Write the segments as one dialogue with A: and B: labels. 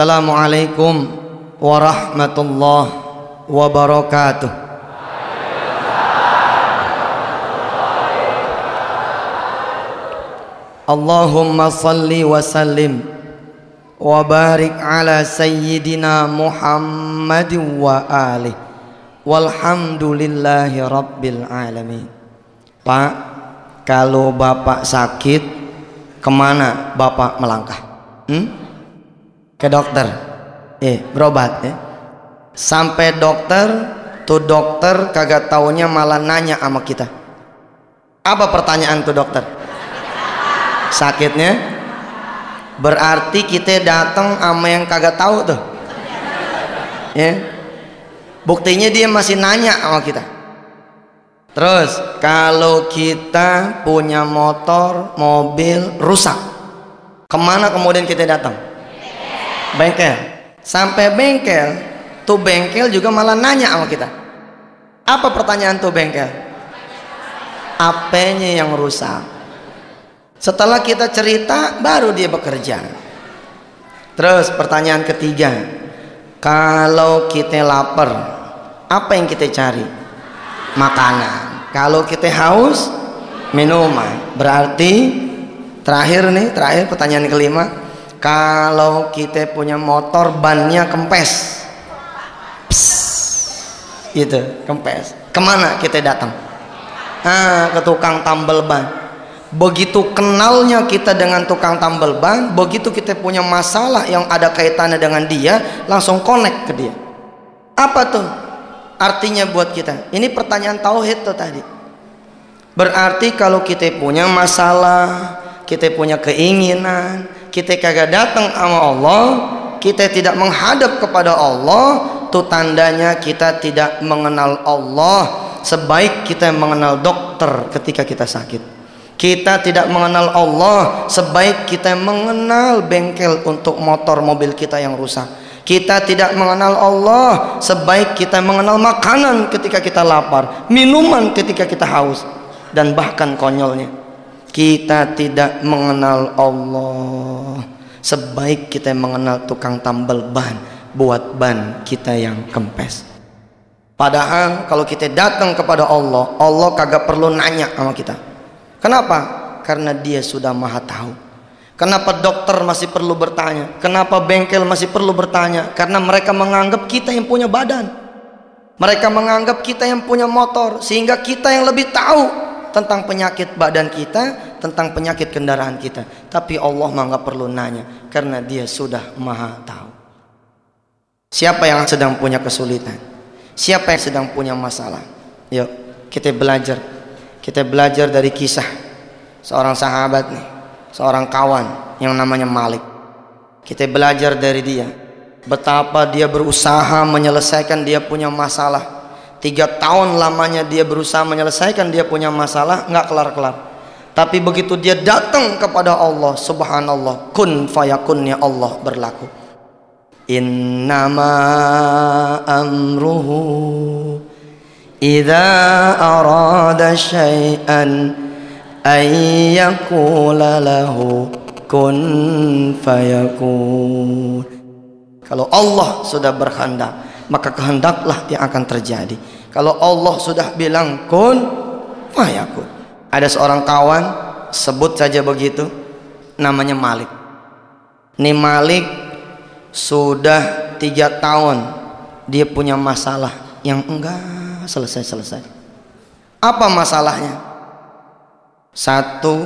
A: Assalamualaikum warahmatullahi wabarakatuh. Allahumma salli wa sallim wa barik ala sayyidina Muhammad wa ali walhamdulillahi rabbil alamin Pak kalau Bapak sakit ke mana Bapak melangkah hmm? Ke dokter. Eh berobat ya sampai dokter tuh dokter kagak taunya malah nanya sama kita. Apa pertanyaan tuh dokter? Sakitnya? Berarti kita datang sama yang kagak tahu tuh. Ya? Buktinya dia masih nanya sama kita. Terus kalau kita punya motor mobil rusak. Ke mana kemudian kita datang bengkel. Sampai bengkel tuh bengkel juga malah nanya sama kita. Apa pertanyaan tuh bengkel? Apanya yang rusak? Setelah kita cerita baru dia bekerja. Terus pertanyaan ketiga kalau kita lapar apa yang kita cari? Makanan. Kalau kita haus minuman. Berarti terakhir nih terakhir pertanyaan kelima kalau kita punya motor bannya kempes. Psst, gitu kempes. Ke mana kita datang? Ah ke tukang tambal ban. Begitu kenalnya kita dengan tukang tambal ban begitu kita punya masalah yang ada kaitannya dengan dia langsung connect ke dia. Apa tuh artinya buat kita? Ini pertanyaan tauhid tuh tadi. Berarti kalau kita punya masalah kita punya keinginan kita kagak datang sama Allah kita tidak menghadap kepada Allah tuh tandanya kita tidak mengenal Allah sebaik kita mengenal dokter ketika kita sakit kita tidak mengenal Allah sebaik kita mengenal bengkel untuk motor mobil kita yang rusak. Kita tidak mengenal Allah sebaik kita mengenal makanan ketika kita lapar, minuman ketika kita haus, dan bahkan konyolnya kita tidak mengenal Allah sebaik kita mengenal tukang tambal ban buat ban kita yang kempes. Padahal kalau kita datang kepada Allah, Allah kagak perlu nanya sama kita. Kenapa? Karena dia sudah maha tahu. Kenapa dokter masih perlu bertanya? Kenapa bengkel masih perlu bertanya? Karena mereka menganggap kita yang punya badan. Mereka menganggap kita yang punya motor sehingga kita yang lebih tahu tentang penyakit badan kita, tentang penyakit kendaraan kita. Tapi Allah mah nggak perlu nanya karena Dia sudah Maha tahu. Siapa yang sedang punya kesulitan? Siapa yang sedang punya masalah? Yuk, kita belajar kita belajar dari kisah seorang sahabat nih, seorang kawan yang namanya Malik. Kita belajar dari dia betapa dia berusaha menyelesaikan dia punya masalah tiga tahun lamanya dia berusaha menyelesaikan dia punya masalah nggak kelar-kelar. Tapi begitu dia datang kepada Allah subhanallah kun fayakunnya Allah berlaku. Innama amruhu idza arada syai'an ayyakula lahu kun fayakun. Kalau Allah sudah berkehendak maka kehendaklah yang akan terjadi. Kalau Allah sudah bilang kun fayakun ada seorang kawan sebut saja begitu namanya Malik. Ini Malik sudah tiga tahun dia punya masalah yang enggak selesai selesai apa masalahnya? Satu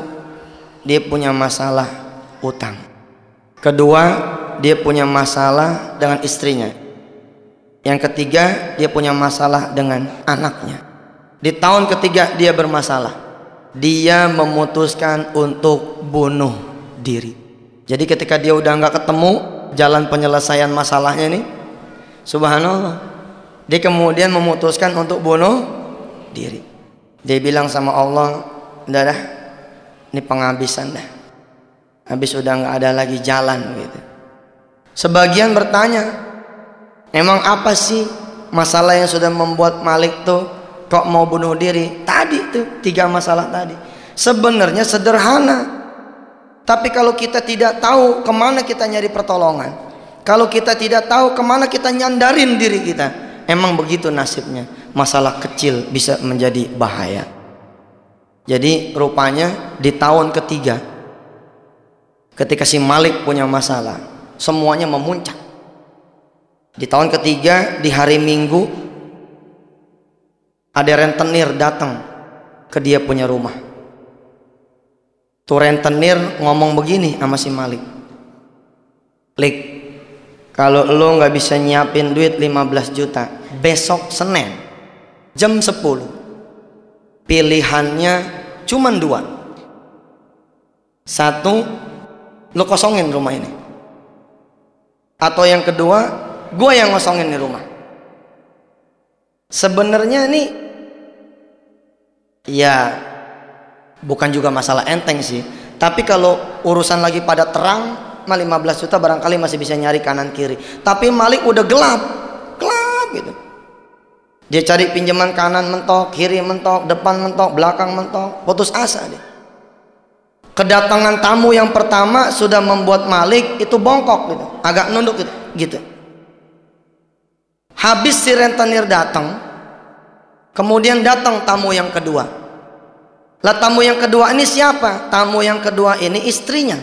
A: dia punya masalah utang. Kedua dia punya masalah dengan istrinya yang ketiga dia punya masalah dengan anaknya di tahun ketiga dia bermasalah dia memutuskan untuk bunuh diri jadi ketika dia udah nggak ketemu jalan penyelesaian masalahnya nih subhanallah dia kemudian memutuskan untuk bunuh diri. Dia bilang sama Allah, "Udah dah, ini penghabisan dah. Habis udah nggak ada lagi jalan gitu." Sebagian bertanya, "Emang apa sih masalah yang sudah membuat Malik tuh kok mau bunuh diri?" Tadi tuh tiga masalah tadi. Sebenarnya sederhana. Tapi kalau kita tidak tahu ke mana kita nyari pertolongan, Kalau kita tidak tahu ke mana kita nyandarin diri kita. Emang begitu nasibnya. Masalah kecil bisa menjadi bahaya. Jadi rupanya di tahun ketiga ketika si Malik punya masalah, semuanya memuncak. Di tahun ketiga di hari Minggu ada rentenir datang ke dia punya rumah. Tuh rentenir ngomong begini sama si Malik. Lik, kalau lo nggak bisa nyiapin duit 15 juta, besok Senin jam 10 pilihannya cuma dua. Satu, lo kosongin rumah ini. Atau yang kedua, gue yang ngosongin di rumah. Sebenarnya nih ya bukan juga masalah enteng sih tapi kalau urusan lagi pada terang mah 15 juta barangkali masih bisa nyari kanan kiri tapi Malik udah gelap gelap gitu dia cari pinjaman kanan mentok kiri mentok depan mentok belakang mentok putus asa dia kedatangan tamu yang pertama sudah membuat Malik itu bongkok gitu agak nunduk gitu, gitu. Habis si rentenir datang Kemudian datang tamu yang kedua. Lah tamu yang kedua ini siapa? Tamu yang kedua ini istrinya.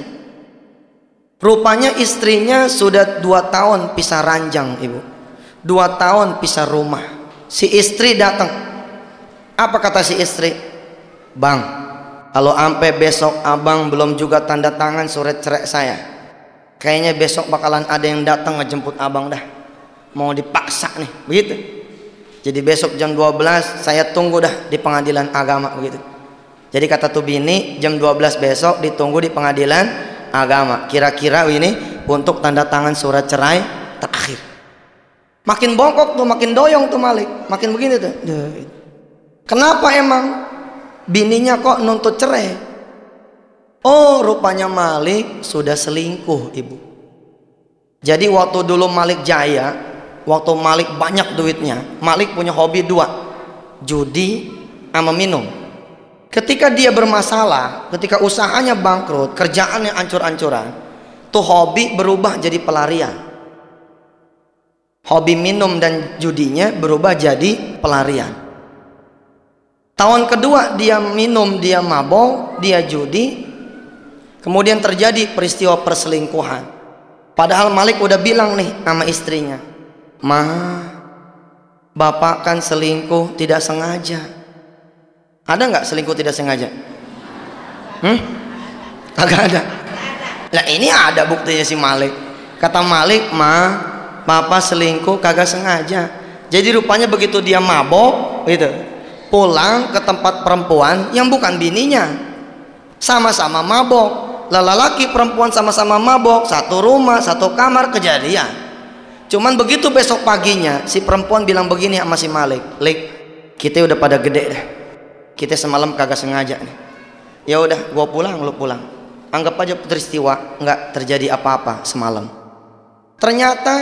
A: Rupanya istrinya sudah dua tahun pisah ranjang ibu. Dua tahun pisah rumah. Si istri datang. Apa kata si istri? Bang, kalau sampai besok abang belum juga tanda tangan surat cerai saya. Kayaknya besok bakalan ada yang datang ngejemput abang dah. Mau dipaksa nih, begitu. Jadi besok jam 12 saya tunggu dah di pengadilan agama begitu. Jadi kata tuh bini jam 12 besok ditunggu di pengadilan agama. Kira-kira ini untuk tanda tangan surat cerai terakhir. Makin bongkok tuh, makin doyong tuh Malik, makin begini tuh. Kenapa emang bininya kok nuntut cerai? Oh, rupanya Malik sudah selingkuh, Ibu. Jadi waktu dulu Malik jaya, waktu Malik banyak duitnya. Malik punya hobi dua. Judi sama minum. Ketika dia bermasalah ketika usahanya bangkrut kerjaannya ancur-ancuran tuh hobi berubah jadi pelarian. Hobi minum dan judinya berubah jadi pelarian. Tahun kedua dia minum dia mabok dia judi. Kemudian terjadi peristiwa perselingkuhan. Padahal Malik udah bilang nih sama istrinya Ma, bapak kan selingkuh tidak sengaja. Ada nggak selingkuh tidak sengaja? Hmm? Agak ada. Nah ini ada buktinya si Malik. Kata Malik, ma, papa selingkuh kagak sengaja. Jadi rupanya begitu dia mabok, gitu, pulang ke tempat perempuan yang bukan bininya, sama-sama mabok. Lelaki perempuan sama-sama mabok, satu rumah, satu kamar kejadian Cuman begitu besok paginya si perempuan bilang begini sama si Malik, "Lik, kita udah pada gede dah. Kita semalam kagak sengaja nih. Ya udah, gua pulang, lu pulang. Anggap aja peristiwa nggak terjadi apa-apa semalam." Ternyata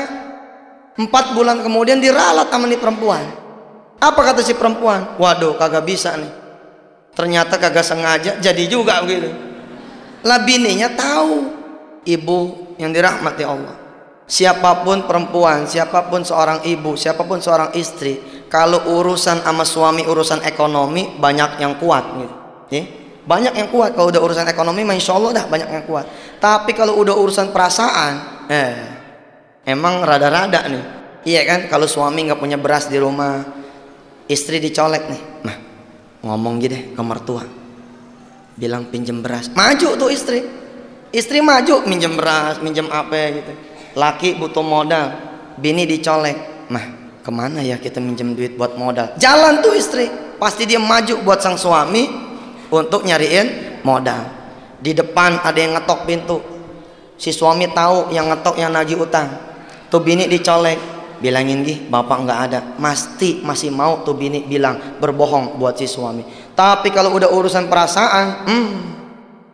A: empat bulan kemudian diralat sama nih perempuan. Apa kata si perempuan? Waduh, kagak bisa nih. Ternyata kagak sengaja, jadi juga begitu. Lah bininya tahu ibu yang dirahmati Allah siapa pun perempuan, siapa pun seorang ibu, siapa pun seorang istri, kalau urusan sama suami urusan ekonomi banyak yang kuat gitu. Ya? Banyak yang kuat kalau udah urusan ekonomi, insya Allah dah banyak yang kuat. Tapi kalau udah urusan perasaan, eh, emang rada-rada nih. Iya kan, kalau suami nggak punya beras di rumah, istri dicolek nih, nah ngomong gitu ke mertua, bilang pinjem beras, maju tuh istri, istri maju minjem beras, minjem apa gitu laki butuh modal bini dicolek. Nah ke mana ya kita minjem duit buat modal? Jalan tuh istri pasti dia maju buat sang suami untuk nyariin modal. Di depan ada yang ngetok pintu. Si suami tahu yang ngetok yang nagih utang. Tuh bini dicolek. Bilangin gih bapak nggak ada. Pasti masih mau tuh bini bilang berbohong buat si suami. Tapi kalau udah urusan perasaan hmm,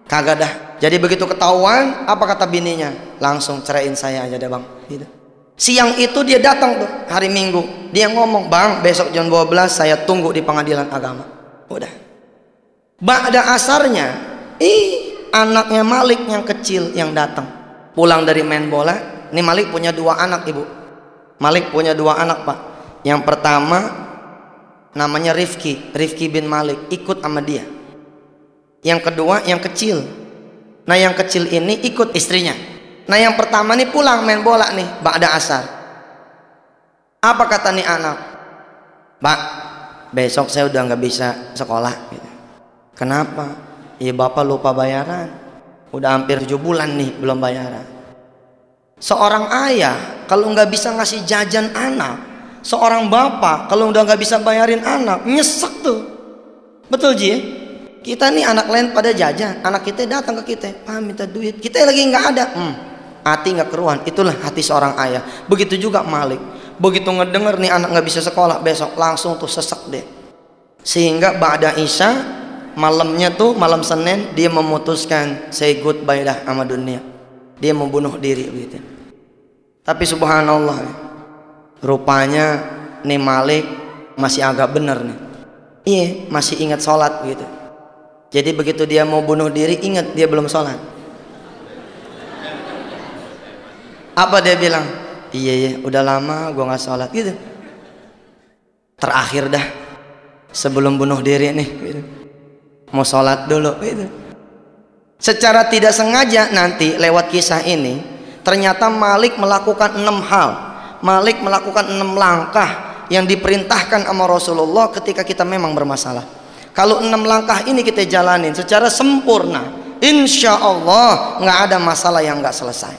A: kagak dah jadi begitu ketahuan, apa kata bininya? Langsung ceraiin saya aja deh bang. Gitu. Siang itu dia datang tuh hari Minggu. Dia ngomong, bang besok jam 12 saya tunggu di pengadilan agama. Udah. Ba'da asarnya, ih anaknya Malik yang kecil yang datang. Pulang dari main bola, Ini Malik punya dua anak ibu. Malik punya dua anak pak. Yang pertama namanya Rifki, Rifki bin Malik ikut sama dia. Yang kedua yang kecil. Nah yang kecil ini ikut istrinya. Nah yang pertama nih pulang main bola nih, Ba'da asar. Apa kata nih anak? Pak, besok saya udah nggak bisa sekolah. Kenapa? Ya bapak lupa bayaran. Udah hampir tujuh bulan nih belum bayaran. Seorang ayah kalau nggak bisa ngasih jajan anak, seorang bapak kalau udah nggak bisa bayarin anak, nyesek tuh. Betul Ji? Kita nih anak lain pada jajan, anak kita datang ke kita, pak minta duit, kita lagi nggak ada. Hmm, hati nggak keruan, itulah hati seorang ayah. Begitu juga Malik. Begitu ngedenger nih anak nggak bisa sekolah besok, langsung tuh sesek deh. Sehingga Ba'da Isya malamnya tuh malam Senin dia memutuskan say goodbye dah sama dunia. Dia membunuh diri begitu. Tapi subhanallah rupanya nih Malik masih agak bener nih. Iya masih ingat sholat gitu jadi begitu dia mau bunuh diri ingat dia belum sholat apa dia bilang iya iya udah lama gua nggak sholat gitu terakhir dah sebelum bunuh diri nih gitu. mau sholat dulu gitu Secara tidak sengaja nanti lewat kisah ini ternyata Malik melakukan enam hal. Malik melakukan enam langkah yang diperintahkan sama Rasulullah ketika kita memang bermasalah. Kalau enam langkah ini kita jalanin secara sempurna, insya Allah nggak ada masalah yang nggak selesai.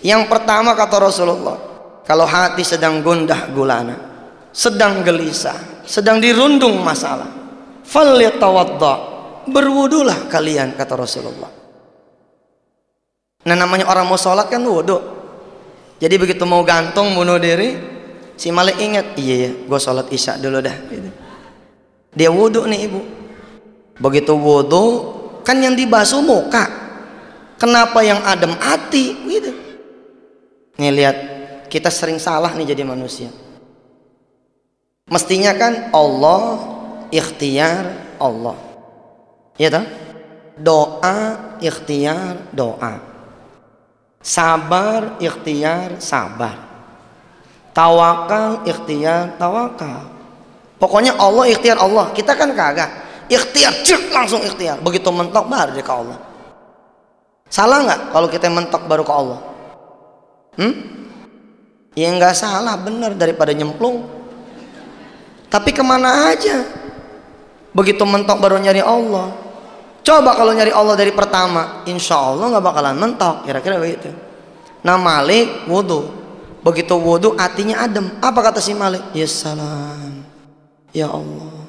A: Yang pertama kata Rasulullah, kalau hati sedang gundah gulana, sedang gelisah, sedang dirundung masalah, falyatawadda berwudulah kalian kata Rasulullah nah namanya orang mau sholat kan wudhu jadi begitu mau gantung bunuh diri si Malik ingat iya ya gue sholat isya dulu dah gitu. Dia wudhu nih ibu. Begitu wudhu kan yang dibasuh muka. Kenapa yang adem hati gitu. Nih lihat. Kita sering salah nih jadi manusia. Mestinya kan Allah ikhtiar Allah. Ya toh? Doa ikhtiar doa. Sabar ikhtiar sabar. Tawakal ikhtiar tawakal pokoknya Allah ikhtiar Allah kita kan kagak ikhtiar cek langsung ikhtiar begitu mentok baru dia ke Allah salah nggak kalau kita mentok baru ke Allah hmm? ya nggak salah benar daripada nyemplung tapi ke mana aja begitu mentok baru nyari Allah Coba kalau nyari Allah dari pertama, insya Allah nggak bakalan mentok. Kira-kira begitu. Nah Malik wudhu. Begitu wudhu hatinya adem. Apa kata si Malik? Ya salam. Ya Allah.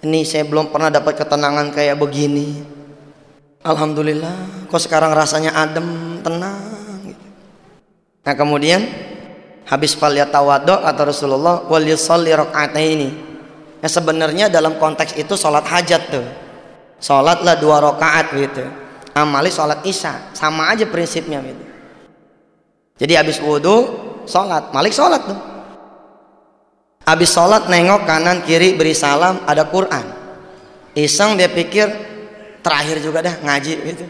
A: Ini saya belum pernah dapat ketenangan kayak begini. Alhamdulillah. Kok sekarang rasanya adem, tenang. Gitu. Nah kemudian habis falyatawadu atau Rasulullah wal yusalli ini. Ya sebenarnya dalam konteks itu sholat hajat tuh sholatlah dua rakaat gitu amali sholat isya sama aja prinsipnya gitu jadi habis wudhu sholat malik sholat tuh habis sholat nengok kanan kiri beri salam ada Quran. Iseng dia pikir terakhir juga dah ngaji gitu.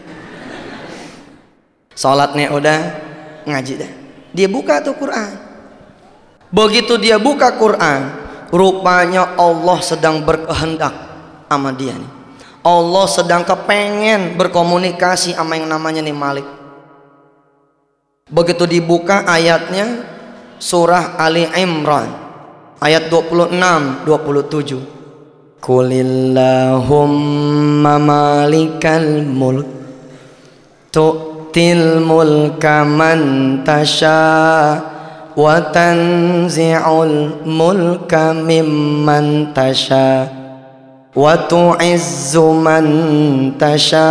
A: Sholatnya udah ngaji dah. Dia buka tuh Quran. Begitu dia buka Quran rupanya Allah sedang berkehendak sama dia nih. Allah sedang kepengen berkomunikasi sama yang namanya nih Malik. Begitu dibuka ayatnya surah Ali Imran ayat 26 27 Kulillahumma malikal mulk tu'til mulka man tasha wa tanzi'ul mulka mimman tasha wa tu'izzu man tasha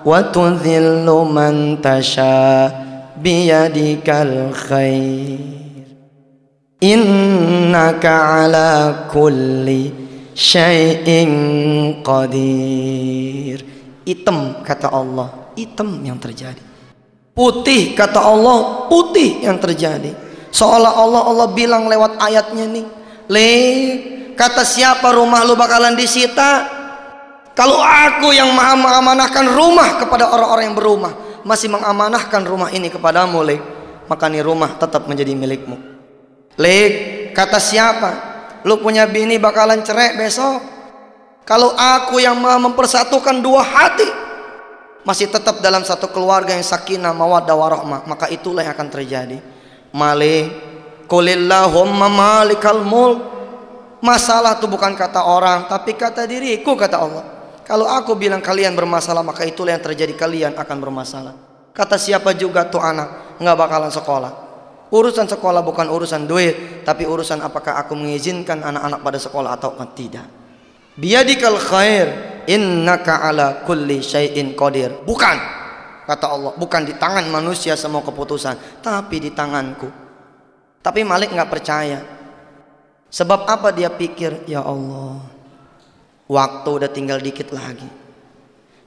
A: wa tudhillu man tasha biyadikal khair innaka ala kulli syai'in qadir. Hitam kata Allah. Hitam yang terjadi. Putih kata Allah. Putih yang terjadi. Seolah Allah Allah bilang lewat ayatnya nih le kata siapa rumah lu bakalan disita? Kalau aku yang maha mengamanahkan rumah kepada orang-orang yang berumah masih mengamanahkan rumah ini kepadamu le maka nih rumah tetap menjadi milikmu. Lik, kata siapa? Lu punya bini bakalan cerai besok. Kalau aku yang mempersatukan dua hati, masih tetap dalam satu keluarga yang sakinah mawaddah warahmah, maka itulah yang akan terjadi. Malik, kulillahumma malikal mulk. Masalah itu bukan kata orang, tapi kata diriku kata Allah. Kalau aku bilang kalian bermasalah maka itulah yang terjadi kalian akan bermasalah. Kata siapa juga tuh anak nggak bakalan sekolah. Urusan sekolah bukan urusan duit, tapi urusan apakah aku mengizinkan anak-anak pada sekolah atau tidak. Biadikal khair, innaka ala kulli syai'in qadir. Bukan, kata Allah, bukan di tangan manusia semua keputusan, tapi di tanganku. Tapi Malik nggak percaya. Sebab apa dia pikir, ya Allah, Waktu udah tinggal dikit lagi.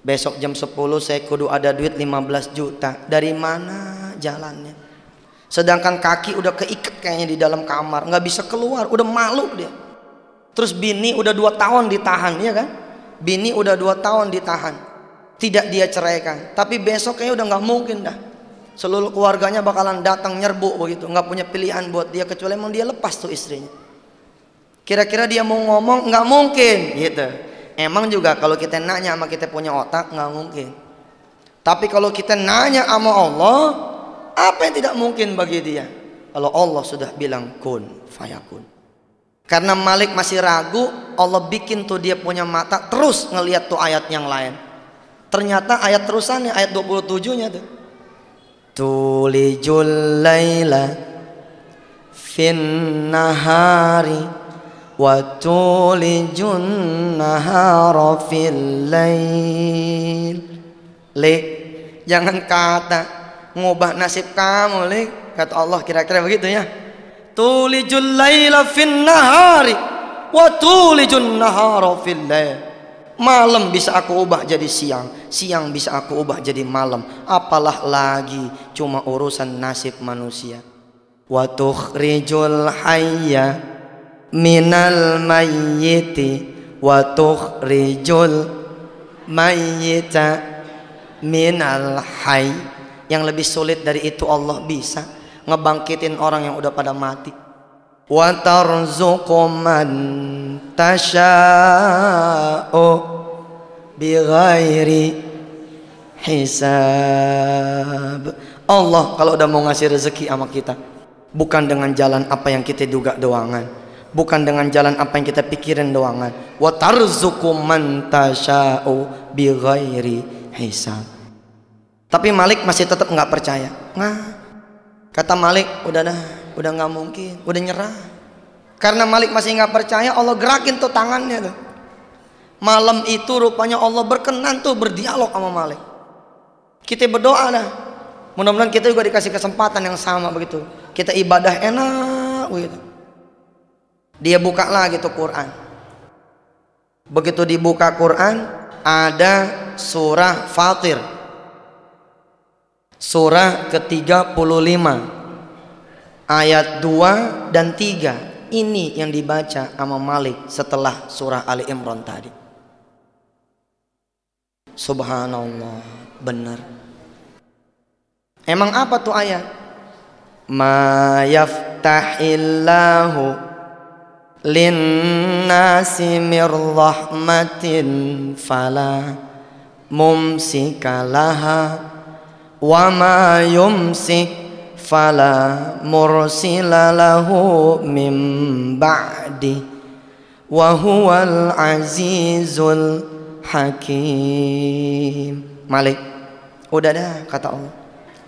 A: Besok jam 10 saya kudu ada duit 15 juta. Dari mana jalannya? Sedangkan kaki udah keikat kayaknya di dalam kamar, nggak bisa keluar, udah malu dia. Terus bini udah dua tahun ditahan, ya kan? Bini udah dua tahun ditahan, tidak dia ceraikan. Tapi besok kayaknya udah nggak mungkin dah. Seluruh keluarganya bakalan datang nyerbu begitu, nggak punya pilihan buat dia kecuali emang dia lepas tuh istrinya. Kira-kira dia mau ngomong nggak mungkin gitu. Emang juga kalau kita nanya sama kita punya otak nggak mungkin. Tapi kalau kita nanya sama Allah, apa yang tidak mungkin bagi dia? Kalau Allah sudah bilang kun fayakun. Karena Malik masih ragu, Allah bikin tuh dia punya mata terus ngelihat tuh ayat yang lain. Ternyata ayat terusannya ayat 27-nya tuh. Tulijul laila fin nahari wa tulijun nahara fil lail. Le, jangan kata ngubah nasib kamu, Lik. Kata Allah kira-kira begitu ya. Tulijul laila fin nahari wa tulijun nahara fil lail. Malam bisa aku ubah jadi siang, siang bisa aku ubah jadi malam. Apalah lagi cuma urusan nasib manusia. Wa tukhrijul hayya minal mayyiti wa tukhrijul mayyita minal hayy yang lebih sulit dari itu Allah bisa ngebangkitin orang yang udah pada mati. Wa tarzuqu man tasha'u bighairi hisab. Allah kalau udah mau ngasih rezeki sama kita bukan dengan jalan apa yang kita duga doangan bukan dengan jalan apa yang kita pikirin doangan. Wa tarzuqu man tasha'u hisab tapi Malik masih tetap nggak percaya. Nah kata Malik udah dah udah nggak mungkin udah nyerah. Karena Malik masih nggak percaya Allah gerakin tuh tangannya tuh. Malam itu rupanya Allah berkenan tuh berdialog sama Malik. Kita berdoa dah. Mudah-mudahan kita juga dikasih kesempatan yang sama begitu. Kita ibadah enak begitu. Dia buka lagi tuh Quran. Begitu dibuka Quran, ada surah Fatir. Surah ke-35 ayat 2 dan 3. Ini yang dibaca sama Malik setelah surah Ali Imran tadi. Subhanallah, benar. Emang apa tuh ayat? Ma yaftahillahu linnasi mir rahmatin fala mumsika laha wa ma yumsik fala mursila lahu min ba'di. Wa huwal azizul hakim. Malik. Udah dah kata Allah.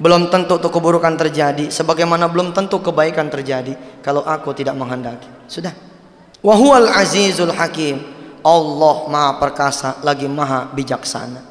A: Belum tentu tuh keburukan terjadi. Sebagaimana belum tentu kebaikan terjadi kalau aku tidak menghendaki. Sudah. Wahual azizul hakim. Allah maha perkasa lagi maha bijaksana.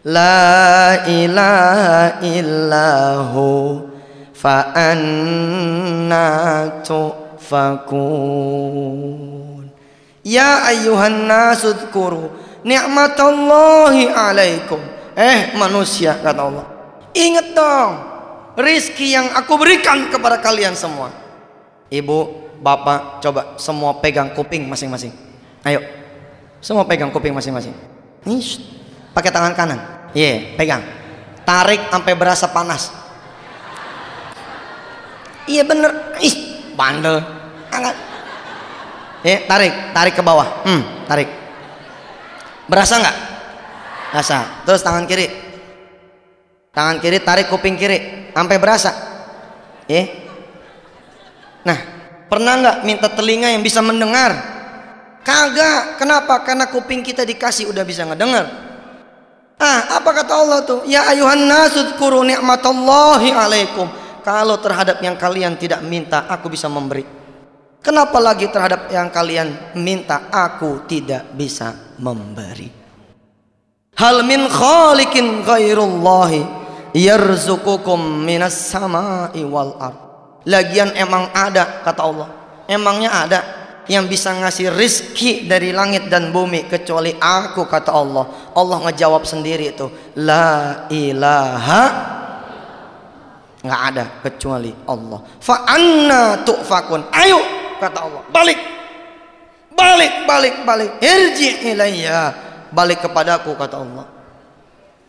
A: La ilaha illahu fa anna tu'fakun. Ya ayuhan nasudkuru ni'matallahi alaikum. Eh manusia kata Allah. Ingat dong Rizki yang aku berikan kepada kalian semua. Ibu, bapak, coba semua pegang kuping masing-masing. Ayo Semua pegang kuping masing-masing. Nih Pakai tangan kanan. Iya, yeah, pegang. Tarik sampai berasa panas. Iya bener. Ih, bandel. Angkat. Ya, yeah, tarik, tarik ke bawah. Hmm, tarik. Berasa nggak? Berasa. Terus tangan kiri. Tangan kiri tarik kuping kiri. Sampai berasa. Ya Nah Pernah nggak minta telinga yang bisa mendengar? Kagak. Kenapa? Karena kuping kita dikasih udah bisa ngedengar Ah, apa kata Allah tuh? Ya ayuhan nasudkuru ni'matallahi alaikum. Kalau terhadap yang kalian tidak minta, aku bisa memberi. Kenapa lagi terhadap yang kalian minta, aku tidak bisa memberi? Hal min khaliqin ghairullahi yarzukukum minas sama'i wal ard. Lagian emang ada kata Allah. Emangnya ada yang bisa ngasih rizki dari langit dan bumi kecuali aku kata Allah. Allah ngejawab sendiri itu la ilaha nggak ada kecuali Allah. Fa anna tu'fakun. Ayo kata Allah balik. Balik balik balik. Irji ilayya. Balik kepadaku kata Allah.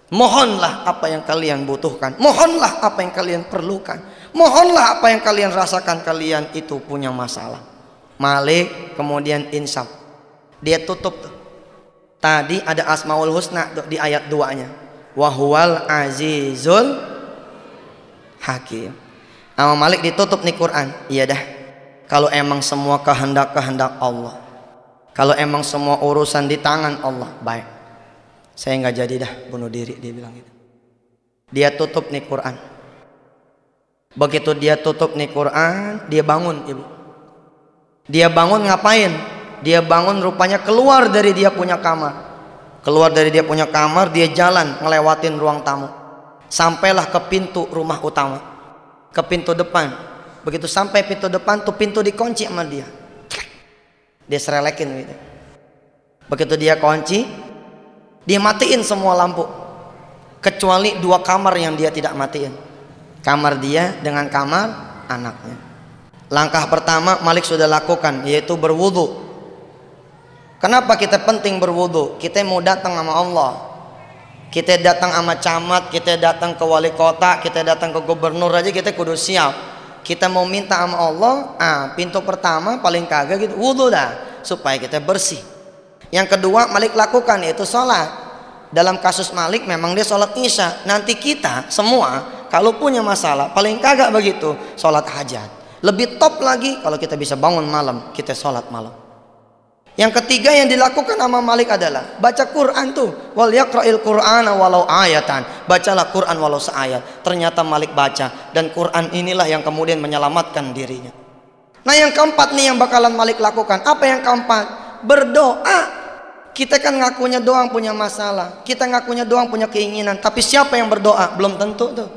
A: Mohonlah apa yang kalian butuhkan. Mohonlah apa yang kalian perlukan. Mohonlah apa yang kalian rasakan. Kalian itu punya masalah Malik kemudian insaf. Dia tutup tadi ada asmaul husna di ayat 2 nya wahwal azizul hakim. Nama Malik ditutup nih Quran. Iya dah. Kalau emang semua kehendak kehendak Allah. Kalau emang semua urusan di tangan Allah baik. Saya nggak jadi dah bunuh diri dia bilang gitu. Dia tutup nih Quran. Begitu dia tutup nih Quran dia bangun ibu dia bangun ngapain? Dia bangun rupanya keluar dari dia punya kamar. Keluar dari dia punya kamar, dia jalan ngelewatin ruang tamu. Sampailah ke pintu rumah utama. Ke pintu depan. Begitu sampai pintu depan tuh pintu dikunci sama dia. Dia serelekin gitu. Begitu dia kunci, dia matiin semua lampu. Kecuali dua kamar yang dia tidak matiin. Kamar dia dengan kamar anaknya. Langkah pertama Malik sudah lakukan yaitu berwudu. Kenapa kita penting berwudu? Kita mau datang sama Allah. Kita datang sama camat, kita datang ke wali kota, kita datang ke gubernur aja kita kudu siap. Kita mau minta sama Allah, ah pintu pertama paling kagak gitu wudu dah supaya kita bersih. Yang kedua Malik lakukan yaitu sholat. Dalam kasus Malik memang dia sholat isya. Nanti kita semua kalau punya masalah paling kagak begitu sholat hajat. Lebih top lagi kalau kita bisa bangun malam, kita sholat malam. Yang ketiga yang dilakukan sama Malik adalah baca Quran tuh. Wal yaqra'il Qur'ana walau ayatan. Bacalah Quran walau seayat. Ternyata Malik baca dan Quran inilah yang kemudian menyelamatkan dirinya. Nah, yang keempat nih yang bakalan Malik lakukan. Apa yang keempat? Berdoa. Kita kan ngakunya doang punya masalah. Kita ngakunya doang punya keinginan. Tapi siapa yang berdoa? Belum tentu tuh.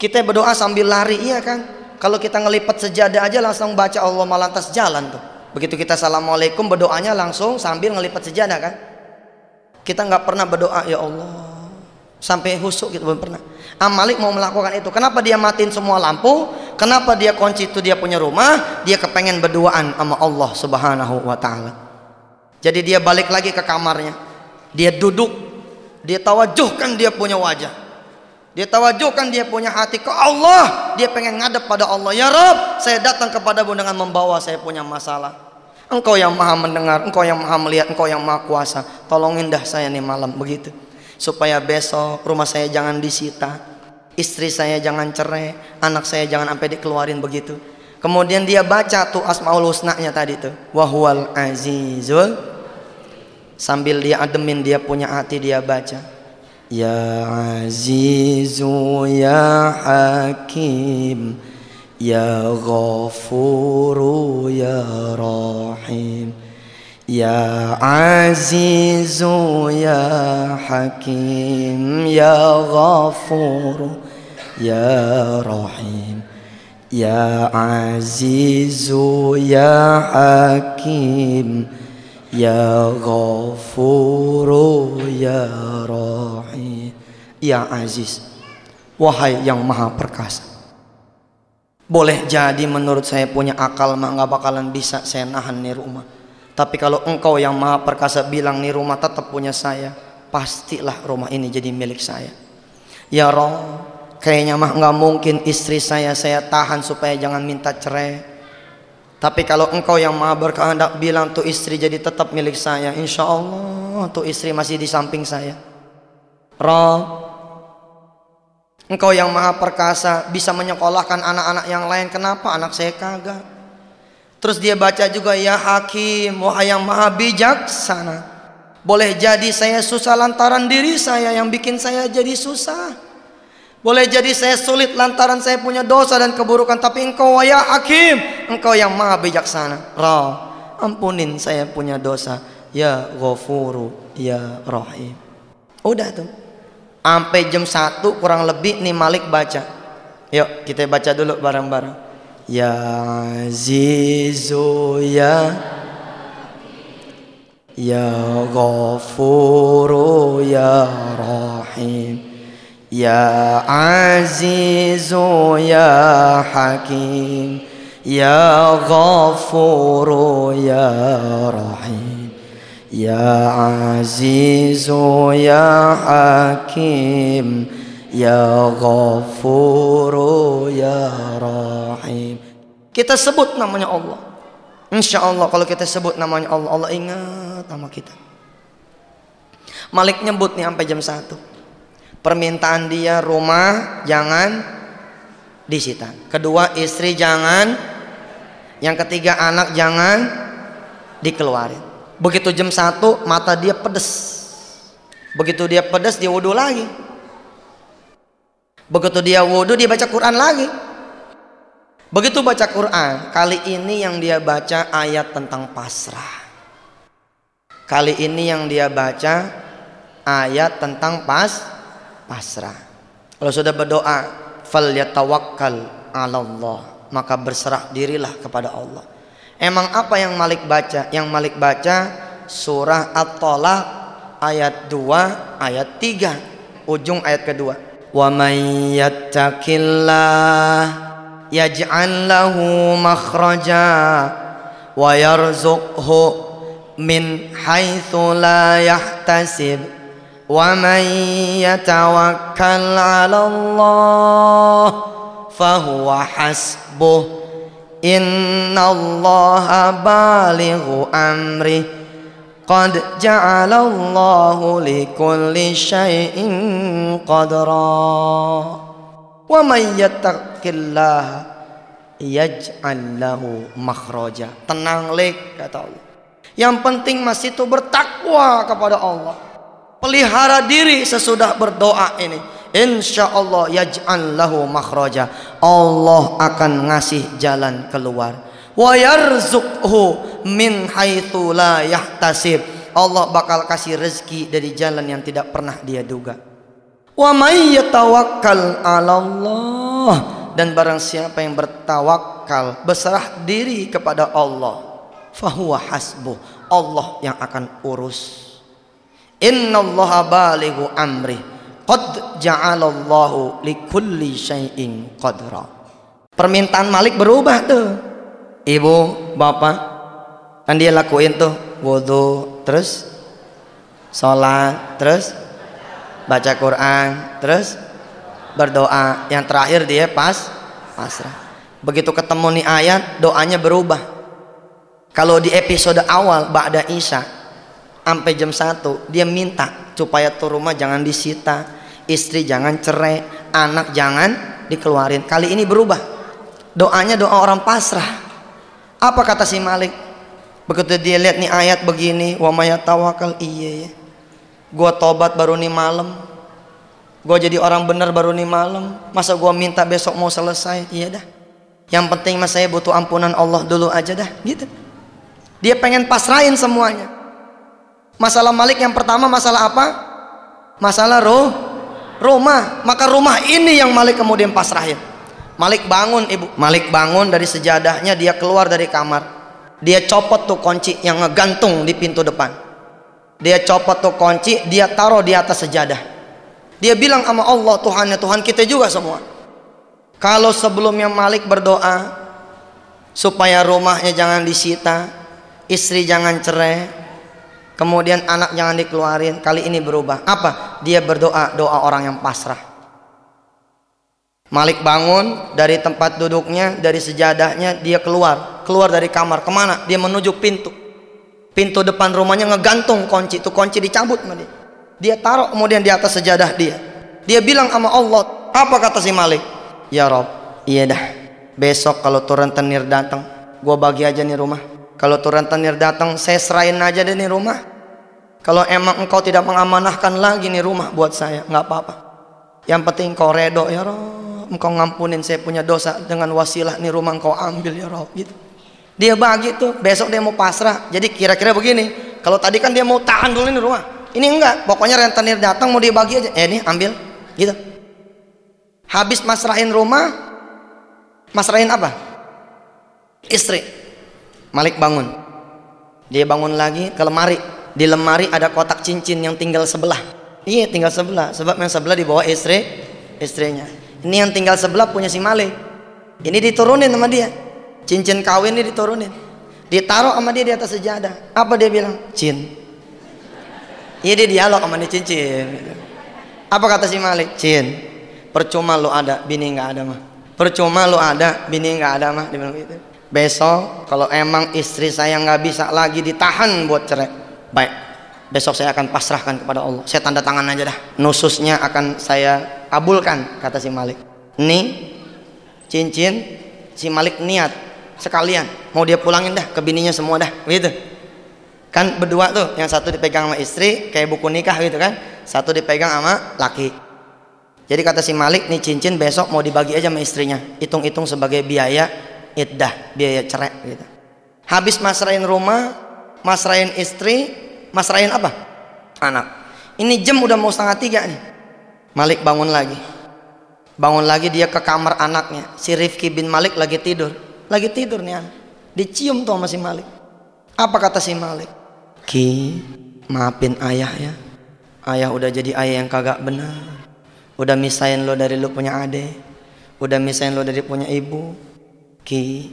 A: Kita berdoa sambil lari, iya kan? Kalau kita ngelipat sejadah aja langsung baca Allah malantas jalan tuh. Begitu kita assalamualaikum berdoanya langsung sambil ngelipat sejadah kan. Kita nggak pernah berdoa ya Allah sampai husuk gitu belum pernah. Amalik mau melakukan itu. Kenapa dia matiin semua lampu? Kenapa dia kunci itu dia punya rumah? Dia kepengen berduaan sama Allah Subhanahu wa taala. Jadi dia balik lagi ke kamarnya. Dia duduk, dia tawajuhkan dia punya wajah. Dia tawajuhkan dia punya hati ke Allah. Dia pengen ngadep pada Allah. Ya Rob, saya datang kepadamu dengan membawa saya punya masalah. Engkau yang maha mendengar, engkau yang maha melihat, engkau yang maha kuasa. Tolongin dah saya nih malam begitu. Supaya besok rumah saya jangan disita. Istri saya jangan cerai. Anak saya jangan sampai dikeluarin begitu. Kemudian dia baca tuh asmaul husnanya tadi tuh. Wahwal azizul. Sambil dia ademin dia punya hati dia baca. يا عزيز يا حكيم يا غفور يا رحيم يا عزيز يا حكيم يا غفور يا رحيم Ya Azizu Ya Hakim Ya Ghafuru Ya Rahim Ya Aziz Wahai yang maha perkasa. Boleh jadi menurut saya punya akal mah nggak bakalan bisa saya nahan nih rumah. Tapi kalau engkau yang maha perkasa bilang nih rumah tetap punya saya Pastilah rumah ini jadi milik saya. Ya Roh Kayaknya mah nggak mungkin istri saya saya tahan supaya jangan minta cerai. Tapi kalau engkau yang maha berkehendak bilang tuh istri jadi tetap milik saya, insya Allah tuh istri masih di samping saya. Rob, engkau yang maha perkasa bisa menyekolahkan anak-anak yang lain, kenapa anak saya kagak? Terus dia baca juga ya Hakim, wahai yang maha bijaksana. Boleh jadi saya susah lantaran diri saya yang bikin saya jadi susah. Boleh jadi saya sulit lantaran saya punya dosa dan keburukan Tapi engkau ya hakim Engkau yang maha bijaksana. Ra Ampunin saya punya dosa. Ya ghafuru Ya rahim. Udah tuh. Sampai jam 1 kurang lebih nih Malik baca. Yuk kita baca dulu bareng-bareng. Ya Zizu Ya. Ya ghafuru Ya rahim Ya Azizu Ya Hakim Ya Ghafuru Ya Rahim Ya Azizu Ya Hakim Ya Ghafuru Ya Rahim. Kita sebut namanya Allah. Insya Allah kalau kita sebut namanya Allah Allah ingat nama kita. Malik nyebut nih sampai jam 1 permintaan dia rumah jangan disita. Kedua istri jangan. Yang ketiga anak jangan dikeluarin. Begitu jam satu mata dia pedes. Begitu dia pedes dia wudhu lagi. Begitu dia wudhu dia baca Quran lagi. Begitu baca Quran kali ini yang dia baca ayat tentang pasrah. Kali ini yang dia baca ayat tentang pas pasrah. Kalau sudah berdoa, fal yatawakkal 'ala Allah, maka berserah dirilah kepada Allah. Emang apa yang Malik baca? Yang Malik baca surah At-Talaq ayat 2 ayat 3 ujung ayat kedua. Wa may yattaqillah yaj'al lahu makhraja wa yarzuqhu min haitsu la yahtasib ومن يتوكل على الله فهو حسبه إن الله بالغ أمره قد جعل الله لكل شيء قدرا ومن يتق الله yaj'al lahu makhraja tenang lek kata Allah yang penting masih itu bertakwa kepada Allah pelihara diri sesudah berdoa ini. Insya Allah yaj'al lahu makhraja. Allah akan ngasih jalan keluar. Wa yarzuqhu min haitsu la yahtasib. Allah bakal kasih rezeki dari jalan yang tidak pernah dia duga. Wa may yatawakkal 'ala Allah dan barang siapa yang bertawakal berserah diri kepada Allah fahuwa hasbuh. Allah yang akan urus innallaha balighu amri. Qad ja'alallahu likulli syai'in qadra. Permintaan Malik berubah tuh. Ibu bapak kan dia lakuin tuh wudhu terus sholat terus baca Quran terus berdoa. Yang terakhir dia pas pasrah. Begitu ketemu nih ayat doanya berubah. Kalau di episode awal Ba'da Isya sampai jam 1 dia minta supaya tuh rumah jangan disita. Istri jangan cerai anak jangan dikeluarin. Kali ini berubah. Doanya doa orang pasrah. Apa kata si Malik? Begitu dia lihat nih ayat begini wa tawakal iya ya gua tobat baru nih malam. Gua jadi orang benar baru nih malam. Masa gua minta besok mau selesai? Iya dah. Yang penting mas saya butuh ampunan Allah dulu aja dah gitu. Dia pengen pasrahin semuanya Masalah Malik yang pertama masalah apa? Masalah roh rumah. Maka rumah ini yang Malik kemudian pasrahin. Malik bangun ibu Malik bangun dari sejadahnya dia keluar dari kamar dia copot tuh kunci yang ngegantung di pintu depan dia copot tuh kunci dia taruh di atas sejadah dia bilang sama Allah Tuhannya Tuhan kita juga semua kalau sebelumnya Malik berdoa supaya rumahnya jangan disita istri jangan cerai kemudian anak jangan dikeluarin kali ini berubah apa dia berdoa doa orang yang pasrah Malik bangun dari tempat duduknya, dari sejadahnya, dia keluar, keluar dari kamar. Ke mana? Dia menuju pintu. Pintu depan rumahnya ngegantung kunci, itu kunci dicabut sama dia. Dia taruh kemudian di atas sejadah dia. Dia bilang sama Allah, apa kata si Malik? Ya Rob, iya dah. Besok kalau turun tenir datang, gua bagi aja nih rumah. Kalau turun tenir datang, saya serahin aja deh nih rumah. Kalau emang engkau tidak mengamanahkan lagi nih rumah buat saya, nggak apa-apa. Yang penting kau redo ya Rob. Engkau ngampunin saya punya dosa dengan wasilah nih rumah engkau ambil ya Rob gitu. Dia bagi tuh besok dia mau pasrah. Jadi kira-kira begini kalau tadi kan dia mau tahan dulu nih rumah. Ini enggak pokoknya rentenir datang mau dia bagi aja. Eh ini ambil gitu. Habis masrahin rumah masrahin apa? Istri. Malik bangun. Dia bangun lagi ke lemari di lemari ada kotak cincin yang tinggal sebelah iya tinggal sebelah sebab yang sebelah dibawa istri istrinya ini yang tinggal sebelah punya si Malik. Ini diturunin sama dia. Cincin kawin ini diturunin. Ditaruh sama dia di atas sejadah. Apa dia bilang? Cin. Iya dia dialog sama dia cincin. Apa kata si Malik? Cin. Percuma lo ada, bini nggak ada mah. Percuma lo ada, bini nggak ada mah. Dia bilang gitu. Besok kalau emang istri saya nggak bisa lagi ditahan buat cerai, baik besok saya akan pasrahkan kepada Allah. Saya tanda tangan aja dah. Nususnya akan saya kabulkan kata si Malik. Nih cincin si Malik niat sekalian. Mau dia pulangin dah ke bininya semua dah gitu kan berdua tuh yang satu dipegang sama istri kayak buku nikah gitu kan satu dipegang sama laki. Jadi kata si Malik nih cincin besok mau dibagi aja sama istrinya. Hitung-hitung sebagai biaya iddah biaya cerai gitu. Habis masrain rumah masrain istri masrahin apa? Anak. Ini jam udah mau setengah tiga nih. Malik bangun lagi. Bangun lagi dia ke kamar anaknya. Si Rifki bin Malik lagi tidur. Lagi tidur nih anak. Dicium tuh sama si Malik. Apa kata si Malik? Ki, maafin ayah ya. Ayah udah jadi ayah yang kagak benar. Udah misain lo dari lo punya ade. Udah misain lo dari punya ibu. Ki,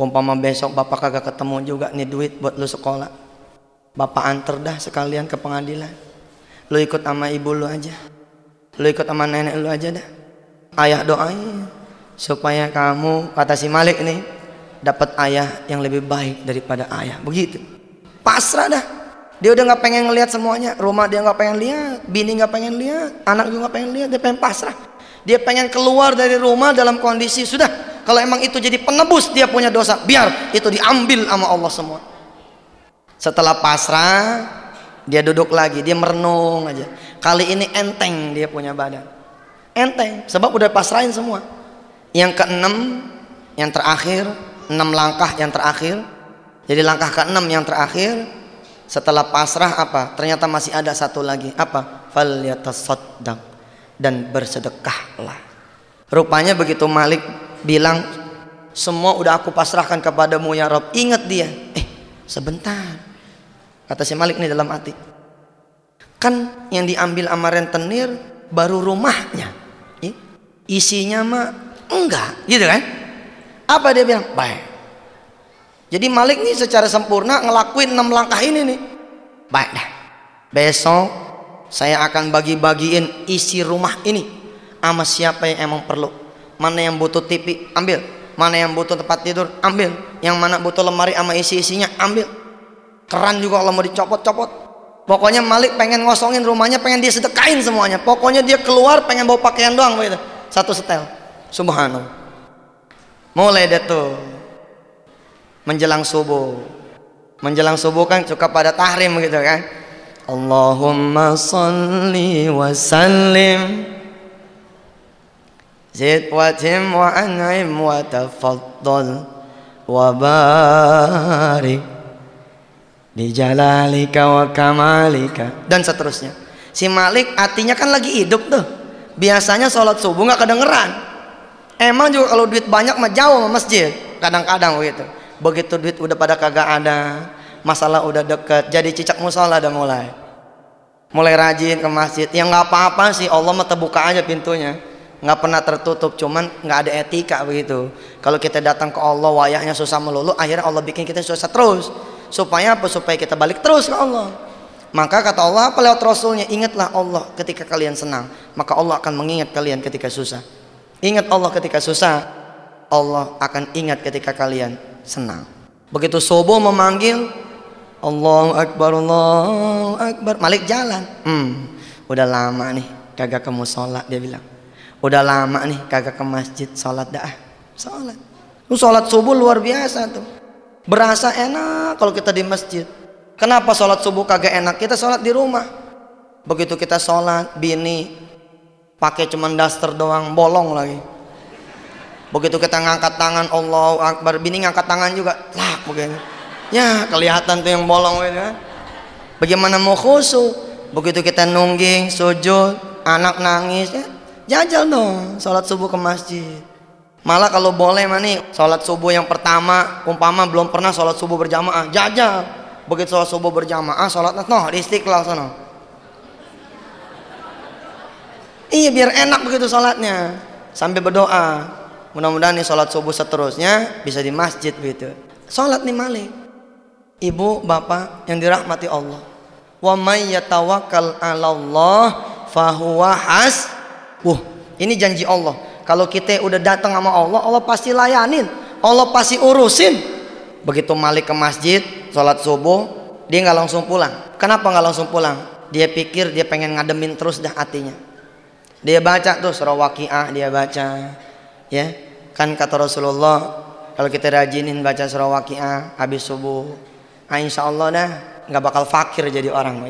A: umpama besok bapak kagak ketemu juga nih duit buat lo sekolah Bapak antar dah sekalian ke pengadilan. Lu ikut sama ibu lu aja. Lu ikut sama nenek lu aja dah. Ayah doain supaya kamu kata si Malik ini dapat ayah yang lebih baik daripada ayah. Begitu. Pasrah dah. Dia udah nggak pengen ngelihat semuanya. Rumah dia nggak pengen lihat, bini nggak pengen lihat, anak juga nggak pengen lihat. Dia pengen pasrah. Dia pengen keluar dari rumah dalam kondisi sudah. Kalau emang itu jadi penebus dia punya dosa, biar itu diambil sama Allah semua. Setelah pasrah, dia duduk lagi, dia merenung aja. Kali ini enteng dia punya badan. Enteng, sebab udah pasrahin semua. Yang keenam, yang terakhir, enam langkah yang terakhir. Jadi langkah keenam yang terakhir, setelah pasrah apa? Ternyata masih ada satu lagi. Apa? Fal dan bersedekahlah. Rupanya begitu Malik bilang, semua udah aku pasrahkan kepadamu ya Rob. Ingat dia, eh sebentar Kata si Malik ini dalam hati. Kan yang diambil sama rentenir baru rumahnya. Isinya mah enggak, gitu kan? Apa dia bilang? Baik. Jadi Malik nih secara sempurna ngelakuin enam langkah ini nih. Baik dah. Besok saya akan bagi-bagiin isi rumah ini sama siapa yang emang perlu. Mana yang butuh TV, ambil. Mana yang butuh tempat tidur, ambil. Yang mana butuh lemari sama isi-isinya, ambil. Keran juga Allah mau dicopot-copot. Pokoknya Malik pengen ngosongin rumahnya pengen dia sedekain semuanya. Pokoknya dia keluar pengen bawa pakaian doang begitu satu setel. Subhanallah. Mulai deh tuh. Menjelang subuh. Menjelang subuh kan suka pada tahrim gitu kan. Allahumma salli wa sallim Wa tim wa an'im wa tafaddal wa kamalika. Dan seterusnya. Si Malik artinya kan lagi hidup tuh. Biasanya sholat subuh nggak kedengeran. Emang juga kalau duit banyak mah jauh sama masjid. Kadang-kadang begitu. Begitu duit udah pada kagak ada masalah udah deket jadi cicak musola udah mulai. Mulai rajin ke masjid. Yang nggak apa-apa sih Allah mah terbuka aja pintunya nggak pernah tertutup cuman nggak ada etika begitu. Kalau kita datang ke Allah wayahnya susah melulu akhirnya Allah bikin kita susah terus. Supaya apa? Supaya kita balik terus ke Allah. Maka kata Allah apa lewat Rasulnya? Ingatlah Allah ketika kalian senang maka Allah akan mengingat kalian ketika susah. Ingat Allah ketika susah Allah akan ingat ketika kalian senang. Begitu subuh memanggil Allahu Akbar Allahu Akbar. Malik jalan. Hmm, udah lama nih kagak ke musola dia bilang udah lama nih kagak ke masjid sholat dah. Sholat. Lu sholat subuh luar biasa tuh. Berasa enak kalau kita di masjid. Kenapa sholat subuh kagak enak? Kita sholat di rumah. Begitu kita sholat bini pakai cuman daster doang bolong lagi. Begitu kita ngangkat tangan Allah Akbar. Bini ngangkat tangan juga lah begini. Ya kelihatan tuh yang bolong gitu kan. Bagaimana mau khusyuk? Begitu kita nungging sujud anak nangis ya jajal dong sholat subuh ke masjid. Malah kalau boleh mah nih sholat subuh yang pertama umpama belum pernah sholat subuh berjamaah jajal. Begitu sholat subuh berjamaah sholat noh di istiqlal sana. Iya biar enak begitu sholatnya. Sambil berdoa. Mudah-mudahan nih sholat subuh seterusnya bisa di masjid gitu sholat nih malik. Ibu bapak yang dirahmati Allah. Wa may yatawakkal 'ala Allah fahuwa has Wah, ini janji Allah. Kalau kita udah datang sama Allah, Allah pasti layanin. Allah pasti urusin. Begitu Malik ke masjid, sholat subuh, dia nggak langsung pulang. Kenapa nggak langsung pulang? Dia pikir dia pengen ngademin terus dah hatinya. Dia baca tuh surah waqiah, dia baca. Ya, kan kata Rasulullah, kalau kita rajinin baca surah waqiah habis subuh, ah, insya Allah dah nggak bakal fakir jadi orang.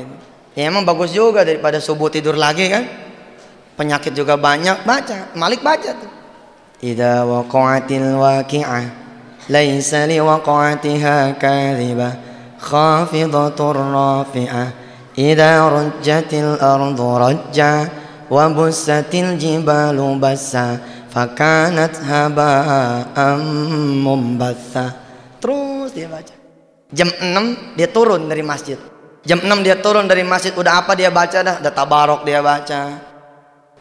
A: Ya emang bagus juga daripada subuh tidur lagi kan. Penyakit juga banyak. Baca. Malik baca tuh. Idza waqa'atil waqi'ah laisa li waqa'atiha kadhibah khafidatur rafi'ah. Idza rujjatil ardu rajja wa bussatil jibalu bassa fakanat haba'an mumbatha. Terus dia baca. Jam 6 dia turun dari masjid. Jam 6 dia turun dari masjid. Udah apa dia baca dah? Udah tabarok dia baca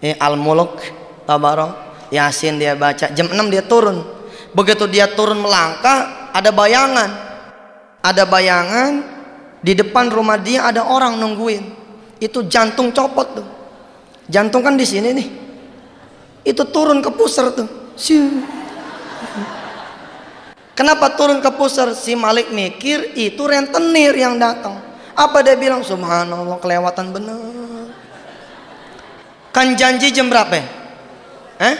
A: eh, al-muluk tabarok yasin dia baca jam 6 dia turun begitu dia turun melangkah ada bayangan ada bayangan di depan rumah dia ada orang nungguin itu jantung copot tuh jantung kan di sini nih itu turun ke pusar tuh Siu. Kenapa turun ke pusar? Si Malik mikir itu rentenir yang datang. Apa dia bilang? Subhanallah kelewatan bener. Kan janji jam berapa? Eh?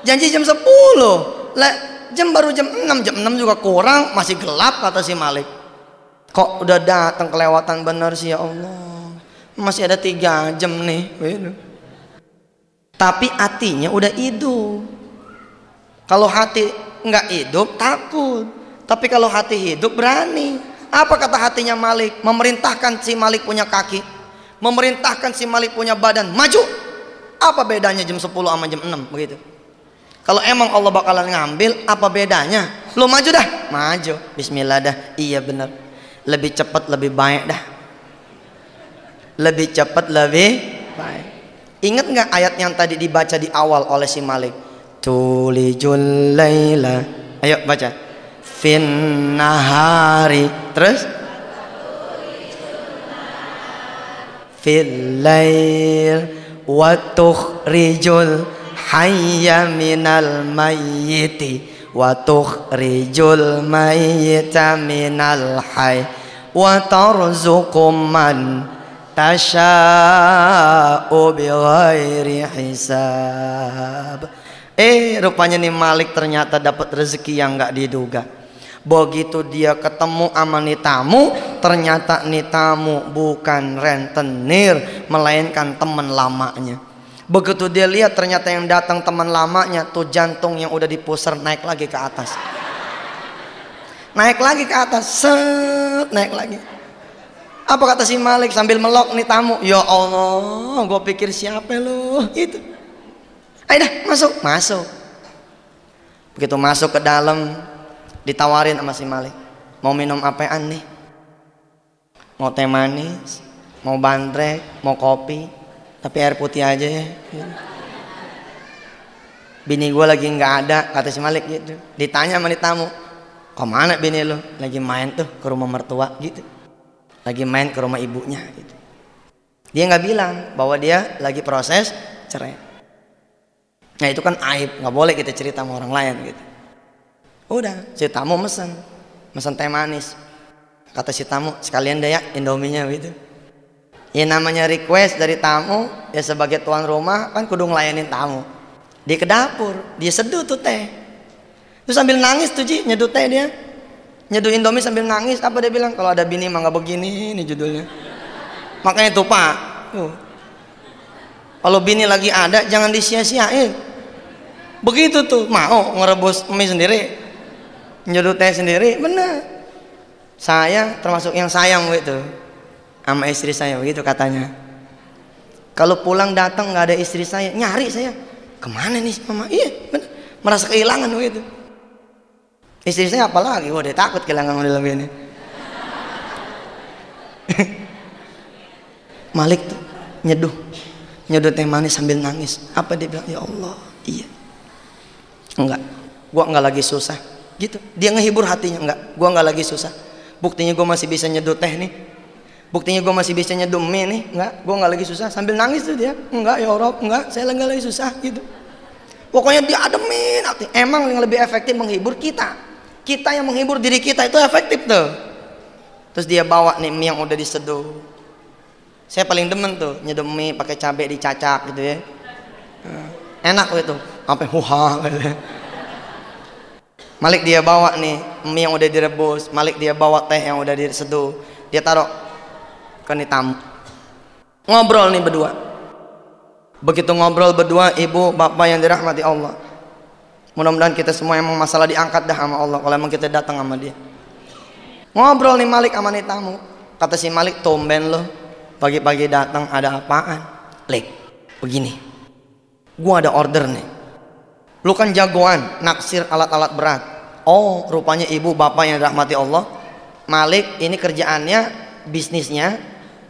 A: Janji jam 10. Lah, jam baru jam 6, jam 6 juga kurang, masih gelap kata si Malik. Kok udah datang kelewatan bener sih ya Allah. Masih ada tiga jam nih. Tapi hatinya udah hidup. Kalau hati nggak hidup takut. Tapi kalau hati hidup berani. Apa kata hatinya Malik? Memerintahkan si Malik punya kaki. Memerintahkan si Malik punya badan. Maju. Apa bedanya jam 10 sama jam 6 begitu? Kalau emang Allah bakalan ngambil, apa bedanya? Lu maju dah, maju. Bismillah dah. Iya bener. Lebih cepat, lebih baik dah. Lebih cepat, lebih baik. Ingat nggak ayat yang tadi dibaca di awal oleh si Malik? Tulijul laila. Ayo baca. Fin nahari. Terus? Fil lail wa tukhrijul hayya minal mayyiti wa tukhrijul mayyita minal hayy wa tarzuqu man tasha'u bighairi hisab eh rupanya nih Malik ternyata dapat rezeki yang nggak diduga begitu dia ketemu sama nih tamu ternyata nih tamu bukan rentenir melainkan teman lamanya. Begitu dia lihat ternyata yang datang teman lamanya tuh jantung yang udah dipusar naik lagi ke atas. Naik lagi ke atas set naik lagi. Apa kata si Malik sambil melok nih tamu ya Allah gue pikir siapa lo itu. Ayo dah masuk. Masuk. Begitu masuk ke dalam ditawarin sama si Malik. Mau minum apaan nih? Mau teh manis mau bandrek mau kopi tapi air putih aja ya. Bini gue lagi nggak ada kata si Malik gitu. Ditanya sama tamu ke mana bini lo lagi main tuh ke rumah mertua gitu. Lagi main ke rumah ibunya gitu. Dia nggak bilang bahwa dia lagi proses cerai. Nah itu kan aib, nggak boleh kita cerita sama orang lain gitu. Udah, si tamu mesen, mesen teh manis. Kata si tamu, sekalian deh ya indominya gitu. Ya namanya request dari tamu, ya sebagai tuan rumah kan kudu ngelayanin tamu. Dia ke dapur, dia seduh tuh teh. Terus sambil nangis tuh Ji, nyeduh teh dia. Nyeduh indomie sambil nangis, apa dia bilang? Kalau ada bini mah nggak begini, ini judulnya. Makanya tuh Pak, Kalau bini lagi ada, jangan disia-siain begitu tuh mau ngerebus mie sendiri nyedut teh sendiri benar saya termasuk yang sayang gitu sama istri saya begitu katanya. Kalau pulang datang nggak ada istri saya nyari saya. Ke mana nih mama? Iya bener. merasa kehilangan begitu istri saya apalagi wah dia takut kehilangan model ini. Malik tuh nyeduh. Nyeduh teh manis sambil nangis. Apa dia bilang? Ya Allah iya. Enggak. Gua enggak lagi susah gitu. Dia ngehibur hatinya. Enggak. Gua enggak lagi susah. Buktinya gua masih bisa nyeduh teh nih. Buktinya gua masih bisa nyeduh mie nih. Enggak. Gua enggak lagi susah. Sambil nangis tuh dia. Enggak ya Allah enggak. Saya enggak lagi susah. Gitu. Pokoknya dia ademin. Hati. Emang yang lebih efektif menghibur kita. Kita yang menghibur diri kita itu efektif tuh. Terus dia bawa nih mie yang udah diseduh. Saya paling demen tuh nyeduh mie pakai cabai dicacak gitu ya. Enak gitu sampai huha Malik dia bawa nih mie yang udah direbus. Malik dia bawa teh yang udah diseduh. Dia taruh ke nih tamu. Ngobrol nih berdua. Begitu ngobrol berdua ibu bapak yang dirahmati Allah. Mudah-mudahan kita semua emang masalah diangkat dah sama Allah kalau emang kita datang sama dia. Ngobrol nih Malik sama nih tamu. Kata si Malik tumben loh pagi-pagi datang ada apaan? Lik begini. Gua ada order nih. Lu kan jagoan naksir alat-alat berat. Oh, rupanya ibu bapak yang dirahmati Allah. Malik ini kerjaannya, bisnisnya